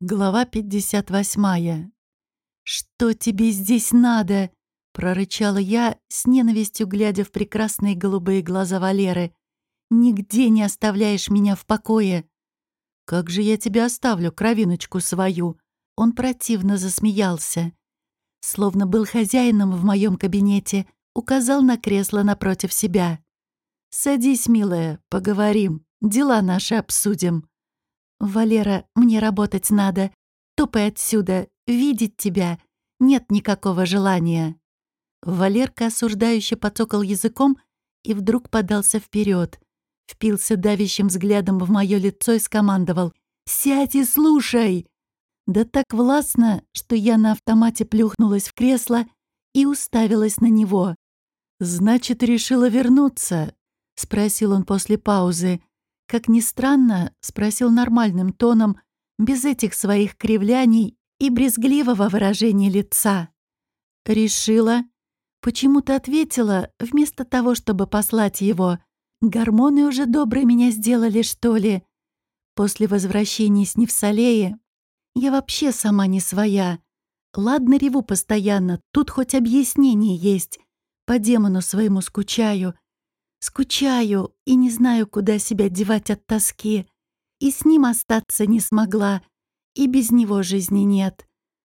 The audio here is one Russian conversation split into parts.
Глава 58. «Что тебе здесь надо?» — прорычала я, с ненавистью глядя в прекрасные голубые глаза Валеры. «Нигде не оставляешь меня в покое». «Как же я тебя оставлю, кровиночку свою?» Он противно засмеялся. Словно был хозяином в моем кабинете, указал на кресло напротив себя. «Садись, милая, поговорим, дела наши обсудим». «Валера, мне работать надо. Топай отсюда. Видеть тебя. Нет никакого желания». Валерка осуждающе потокал языком и вдруг подался вперед, впился давящим взглядом в мое лицо и скомандовал «Сядь и слушай!» Да так властно, что я на автомате плюхнулась в кресло и уставилась на него. «Значит, решила вернуться?» — спросил он после паузы. Как ни странно, спросил нормальным тоном, без этих своих кривляний и брезгливого выражения лица. Решила. Почему-то ответила, вместо того, чтобы послать его. Гормоны уже добрые меня сделали, что ли? После возвращения с Невсалея я вообще сама не своя. Ладно, реву постоянно, тут хоть объяснение есть. По демону своему скучаю — Скучаю и не знаю, куда себя девать от тоски. И с ним остаться не смогла, и без него жизни нет.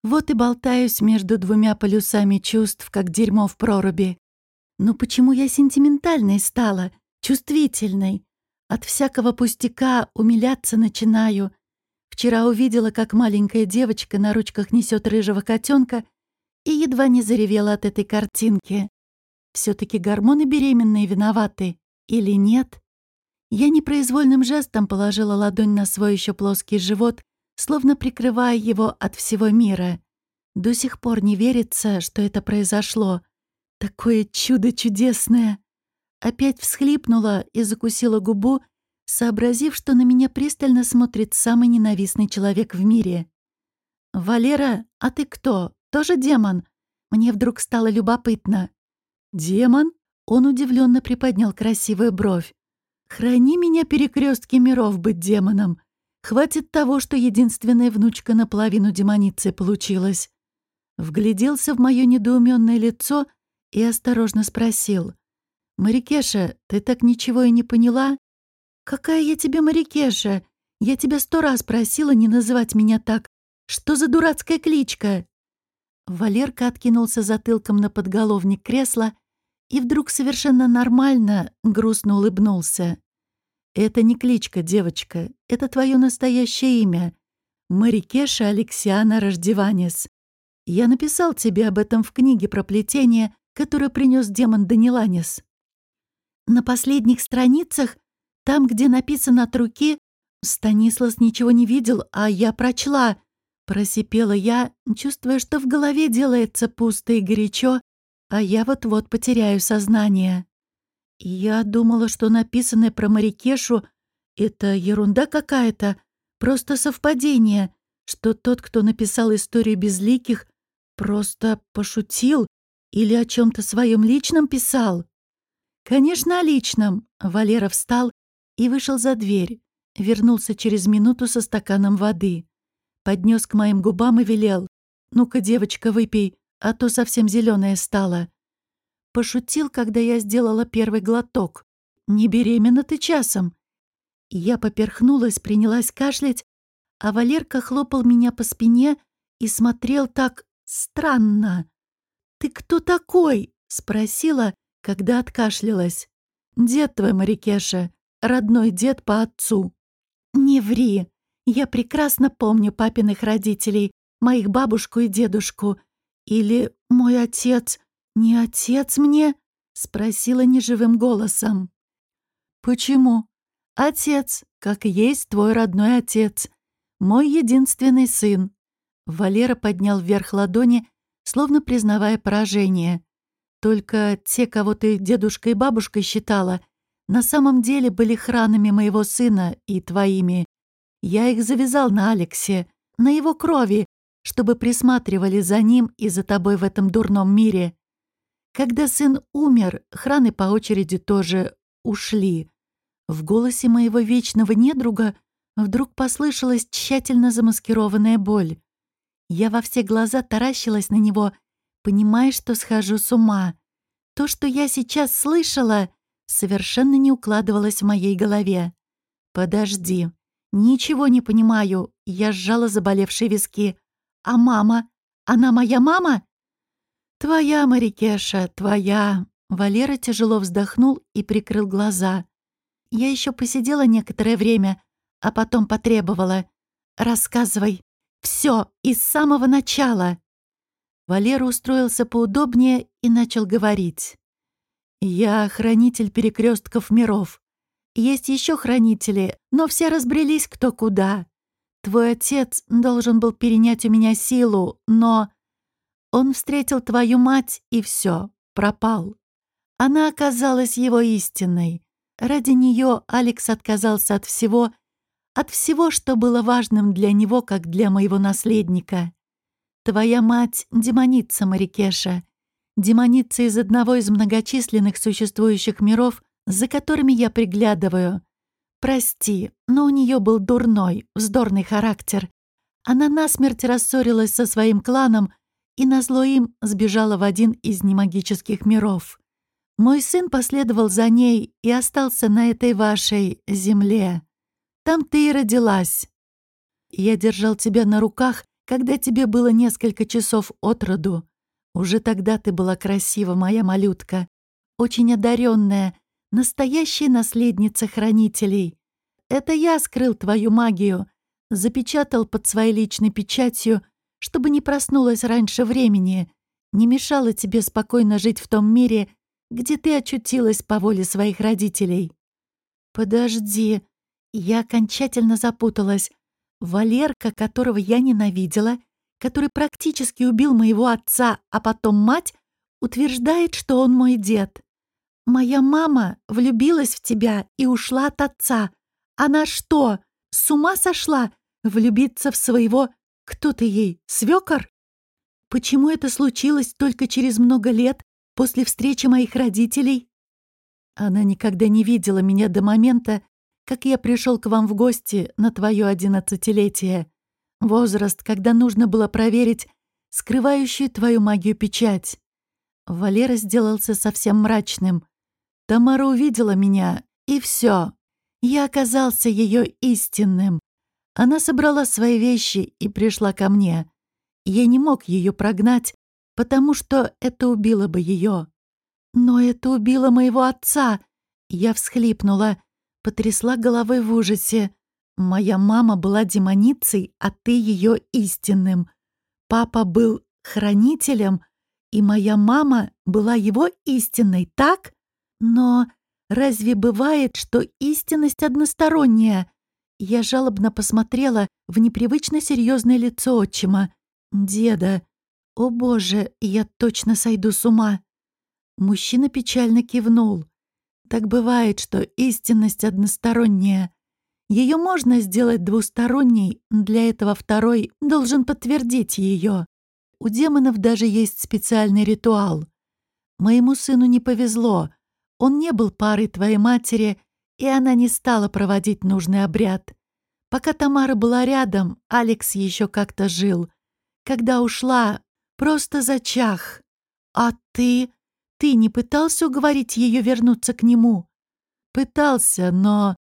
Вот и болтаюсь между двумя полюсами чувств, как дерьмо в проруби. Но почему я сентиментальной стала, чувствительной? От всякого пустяка умиляться начинаю. Вчера увидела, как маленькая девочка на ручках несет рыжего котенка и едва не заревела от этой картинки все таки гормоны беременные виноваты или нет? Я непроизвольным жестом положила ладонь на свой еще плоский живот, словно прикрывая его от всего мира. До сих пор не верится, что это произошло. Такое чудо чудесное. Опять всхлипнула и закусила губу, сообразив, что на меня пристально смотрит самый ненавистный человек в мире. «Валера, а ты кто? Тоже демон?» Мне вдруг стало любопытно. «Демон?» Он удивленно приподнял красивую бровь. «Храни меня, перекрестки миров, быть демоном. Хватит того, что единственная внучка наполовину демоницы получилась». Вгляделся в мое недоуменное лицо и осторожно спросил. «Марикеша, ты так ничего и не поняла?» «Какая я тебе Марикеша? Я тебя сто раз просила не называть меня так. Что за дурацкая кличка?» Валерка откинулся затылком на подголовник кресла и вдруг совершенно нормально грустно улыбнулся. «Это не кличка, девочка, это твое настоящее имя. Марикеша Алексиана Рождеванис. Я написал тебе об этом в книге про плетение, которую принес демон Даниланис. На последних страницах, там, где написано от руки, Станислас ничего не видел, а я прочла. Просипела я, чувствуя, что в голове делается пусто и горячо, а я вот-вот потеряю сознание. Я думала, что написанное про Марикешу — это ерунда какая-то, просто совпадение, что тот, кто написал историю безликих, просто пошутил или о чем то своем личном писал. Конечно, о личном. Валера встал и вышел за дверь, вернулся через минуту со стаканом воды. Поднес к моим губам и велел. «Ну-ка, девочка, выпей, а то совсем зеленая стала. Пошутил, когда я сделала первый глоток. Не беременна ты часом. Я поперхнулась, принялась кашлять, а Валерка хлопал меня по спине и смотрел так странно. «Ты кто такой?» — спросила, когда откашлялась. «Дед твой, Марикеша, родной дед по отцу». «Не ври. Я прекрасно помню папиных родителей, моих бабушку и дедушку. Или мой отец, не отец мне?» — спросила неживым голосом. «Почему? Отец, как есть твой родной отец. Мой единственный сын». Валера поднял вверх ладони, словно признавая поражение. «Только те, кого ты дедушкой и бабушкой считала, на самом деле были хранами моего сына и твоими. Я их завязал на Алексе, на его крови, чтобы присматривали за ним и за тобой в этом дурном мире. Когда сын умер, храны по очереди тоже ушли. В голосе моего вечного недруга Вдруг послышалась тщательно замаскированная боль. Я во все глаза таращилась на него, понимая, что схожу с ума. То, что я сейчас слышала, совершенно не укладывалось в моей голове. «Подожди. Ничего не понимаю». Я сжала заболевшие виски. «А мама? Она моя мама?» «Твоя, Марикеша, твоя». Валера тяжело вздохнул и прикрыл глаза. Я еще посидела некоторое время, а потом потребовала. «Рассказывай. Все, из самого начала». Валера устроился поудобнее и начал говорить. «Я хранитель перекрестков миров. Есть еще хранители, но все разбрелись кто куда. Твой отец должен был перенять у меня силу, но... Он встретил твою мать, и все, пропал. Она оказалась его истинной. Ради нее Алекс отказался от всего, от всего, что было важным для него, как для моего наследника. Твоя мать — демоница Марикеша. Демоница из одного из многочисленных существующих миров, за которыми я приглядываю. Прости, но у нее был дурной, вздорный характер. Она насмерть рассорилась со своим кланом и назло им сбежала в один из немагических миров. Мой сын последовал за ней и остался на этой вашей земле. Там ты и родилась. Я держал тебя на руках, когда тебе было несколько часов от роду. Уже тогда ты была красива, моя малютка, очень одаренная, настоящая наследница хранителей. Это я скрыл твою магию, запечатал под своей личной печатью, чтобы не проснулась раньше времени, не мешала тебе спокойно жить в том мире, где ты очутилась по воле своих родителей. Подожди, я окончательно запуталась. Валерка, которого я ненавидела, который практически убил моего отца, а потом мать, утверждает, что он мой дед. Моя мама влюбилась в тебя и ушла от отца. Она что, с ума сошла влюбиться в своего... Кто ты ей, свёкор? Почему это случилось только через много лет после встречи моих родителей? Она никогда не видела меня до момента, как я пришел к вам в гости на твое одиннадцатилетие. Возраст, когда нужно было проверить скрывающую твою магию печать. Валера сделался совсем мрачным. Тамара увидела меня, и все. Я оказался ее истинным. Она собрала свои вещи и пришла ко мне. Я не мог ее прогнать, потому что это убило бы ее. Но это убило моего отца. Я всхлипнула, потрясла головой в ужасе. Моя мама была демоницей, а ты ее истинным. Папа был хранителем, и моя мама была его истинной, так? Но разве бывает, что истинность односторонняя? Я жалобно посмотрела в непривычно серьезное лицо отчима. «Деда, о боже, я точно сойду с ума!» Мужчина печально кивнул. «Так бывает, что истинность односторонняя. Ее можно сделать двусторонней, для этого второй должен подтвердить ее. У демонов даже есть специальный ритуал. Моему сыну не повезло. Он не был парой твоей матери, и она не стала проводить нужный обряд. Пока Тамара была рядом, Алекс еще как-то жил. Когда ушла, просто зачах. А ты? Ты не пытался уговорить ее вернуться к нему? Пытался, но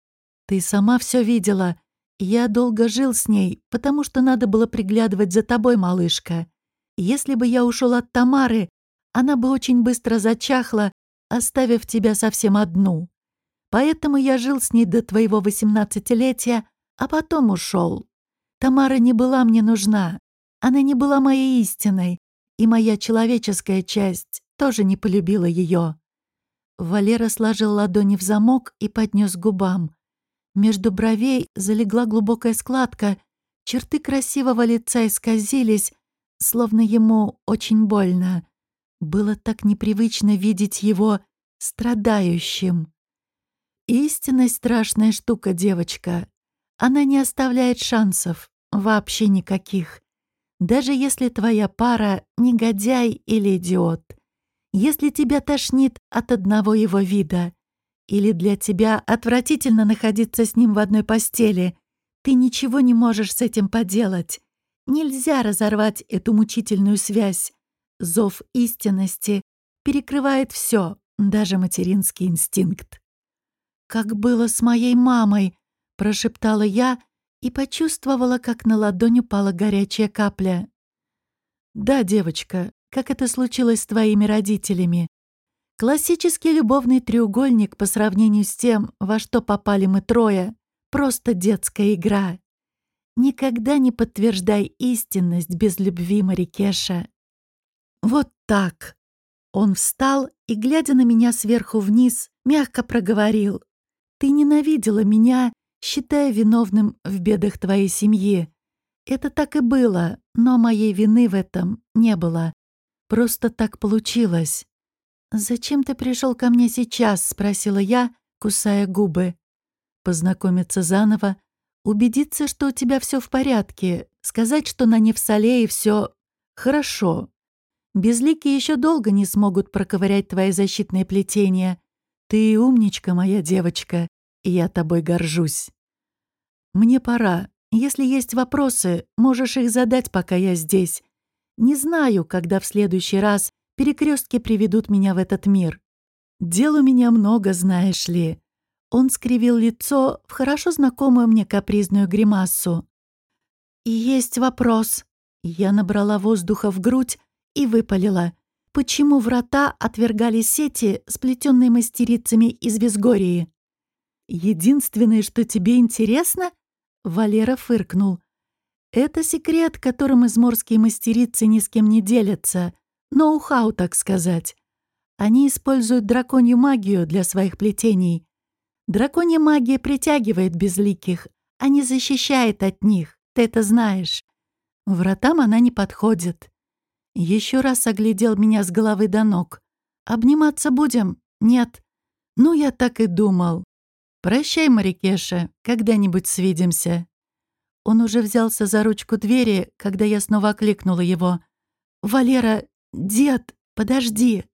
ты сама все видела. Я долго жил с ней, потому что надо было приглядывать за тобой, малышка. Если бы я ушел от Тамары, она бы очень быстро зачахла, оставив тебя совсем одну. Поэтому я жил с ней до твоего восемнадцатилетия, а потом ушел. Тамара не была мне нужна. Она не была моей истиной, и моя человеческая часть тоже не полюбила ее. Валера сложил ладони в замок и поднес губам. Между бровей залегла глубокая складка, черты красивого лица исказились, словно ему очень больно. Было так непривычно видеть его страдающим. Истинность страшная штука, девочка. Она не оставляет шансов, вообще никаких. Даже если твоя пара — негодяй или идиот. Если тебя тошнит от одного его вида — или для тебя отвратительно находиться с ним в одной постели. Ты ничего не можешь с этим поделать. Нельзя разорвать эту мучительную связь. Зов истинности перекрывает все, даже материнский инстинкт. «Как было с моей мамой», — прошептала я и почувствовала, как на ладонь упала горячая капля. «Да, девочка, как это случилось с твоими родителями. Классический любовный треугольник по сравнению с тем, во что попали мы трое, просто детская игра. Никогда не подтверждай истинность без любви Марикеша. Вот так. Он встал и, глядя на меня сверху вниз, мягко проговорил. Ты ненавидела меня, считая виновным в бедах твоей семьи. Это так и было, но моей вины в этом не было. Просто так получилось. «Зачем ты пришел ко мне сейчас?» — спросила я, кусая губы. «Познакомиться заново, убедиться, что у тебя все в порядке, сказать, что на Невсале и все хорошо. Безлики еще долго не смогут проковырять твои защитные плетения. Ты умничка, моя девочка, и я тобой горжусь. Мне пора. Если есть вопросы, можешь их задать, пока я здесь. Не знаю, когда в следующий раз Перекрестки приведут меня в этот мир. Дел у меня много, знаешь ли. Он скривил лицо в хорошо знакомую мне капризную гримасу. Есть вопрос. Я набрала воздуха в грудь и выпалила. Почему врата отвергали сети, сплетенные мастерицами из Визгории? Единственное, что тебе интересно? Валера фыркнул. Это секрет, которым изморские мастерицы ни с кем не делятся ноу-хау, так сказать. Они используют драконью магию для своих плетений. Драконья магия притягивает безликих, а не защищает от них, ты это знаешь. Вратам она не подходит. Еще раз оглядел меня с головы до ног. «Обниматься будем?» «Нет». «Ну, я так и думал». «Прощай, Марикеша, когда-нибудь свидимся». Он уже взялся за ручку двери, когда я снова окликнула его. «Валера, «Дед, подожди!»